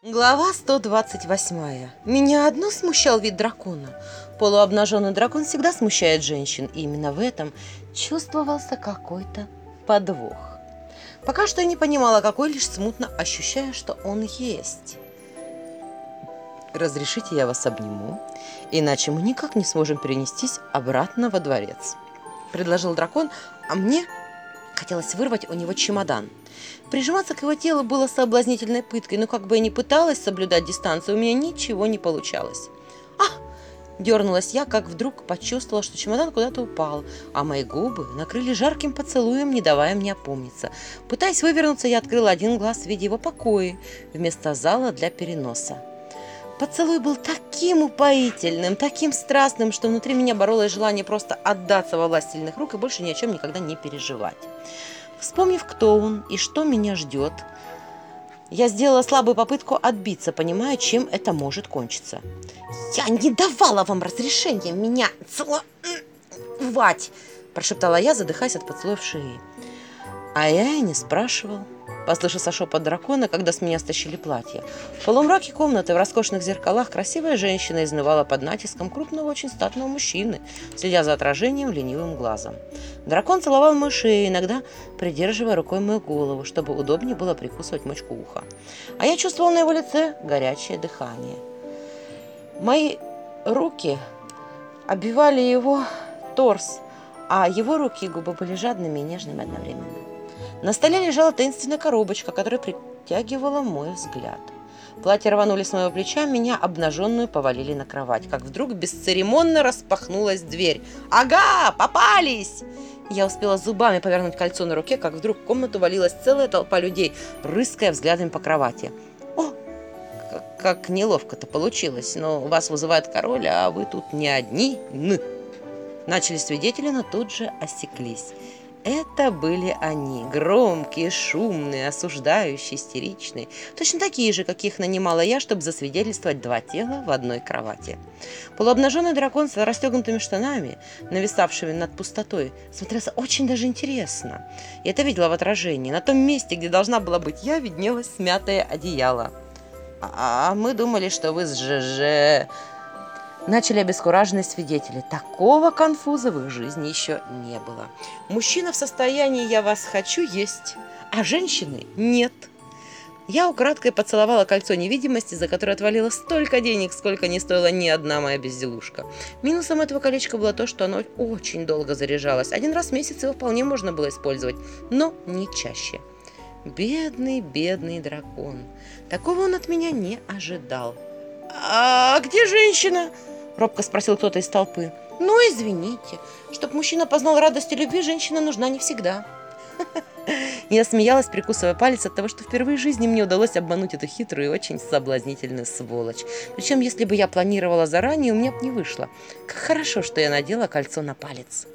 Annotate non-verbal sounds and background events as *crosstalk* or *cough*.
Глава 128. Меня одно смущал вид дракона. Полуобнаженный дракон всегда смущает женщин, и именно в этом чувствовался какой-то подвох. Пока что я не понимала, какой, лишь смутно ощущая, что он есть. «Разрешите, я вас обниму, иначе мы никак не сможем перенестись обратно во дворец», — предложил дракон, а мне хотелось вырвать у него чемодан. Прижиматься к его телу было соблазнительной пыткой, но как бы я ни пыталась соблюдать дистанцию, у меня ничего не получалось. «А!» – дернулась я, как вдруг почувствовала, что чемодан куда-то упал, а мои губы накрыли жарким поцелуем, не давая мне опомниться. Пытаясь вывернуться, я открыла один глаз в виде его покоя вместо зала для переноса. Поцелуй был таким упоительным, таким страстным, что внутри меня боролось желание просто отдаться во власть сильных рук и больше ни о чем никогда не переживать. Вспомнив, кто он и что меня ждет, я сделала слабую попытку отбиться, понимая, чем это может кончиться. «Я не давала вам разрешения меня целовать!» прошептала я, задыхаясь от поцелуев шеи. А я и не спрашивал. Послышался шепот дракона, когда с меня стащили платье. В полумраке комнаты в роскошных зеркалах красивая женщина изнывала под натиском крупного, очень статного мужчины, следя за отражением ленивым глазом. Дракон целовал мою шею, иногда придерживая рукой мою голову, чтобы удобнее было прикусывать мочку уха. А я чувствовал на его лице горячее дыхание. Мои руки обвивали его торс, а его руки и губы были жадными и нежными одновременно. На столе лежала таинственная коробочка, которая притягивала мой взгляд. Платье рванули с моего плеча, меня обнаженную повалили на кровать, как вдруг бесцеремонно распахнулась дверь. «Ага, попались!» Я успела зубами повернуть кольцо на руке, как вдруг в комнату валилась целая толпа людей, рыская взглядами по кровати. «О, как, как неловко-то получилось, но вас вызывает король, а вы тут не одни, н!» Начали свидетели, но тут же осеклись. Это были они, громкие, шумные, осуждающие, истеричные, точно такие же, каких нанимала я, чтобы засвидетельствовать два тела в одной кровати. Полуобнаженный дракон с расстегнутыми штанами, нависавшими над пустотой, смотрелся очень даже интересно. Я это видела в отражении. На том месте, где должна была быть я, виднелось смятое одеяло. «А мы думали, что вы с ЖЖ...» Начали обескураженные свидетели. Такого конфуза в их жизни еще не было. Мужчина в состоянии «я вас хочу» есть, а женщины нет. Я украдкой поцеловала кольцо невидимости, за которое отвалило столько денег, сколько не стоила ни одна моя безделушка. Минусом этого колечка было то, что оно очень долго заряжалось. Один раз в месяц его вполне можно было использовать, но не чаще. Бедный, бедный дракон. Такого он от меня не ожидал. «А где женщина?» Робко спросил кто-то из толпы. «Ну, извините. Чтоб мужчина познал радость и любви, женщина нужна не всегда». *laughs* Я смеялась, прикусывая палец от того, что впервые в жизни мне удалось обмануть эту хитрую и очень соблазнительную сволочь. Причем, если бы я планировала заранее, у меня бы не вышло. Как хорошо, что я надела кольцо на палец.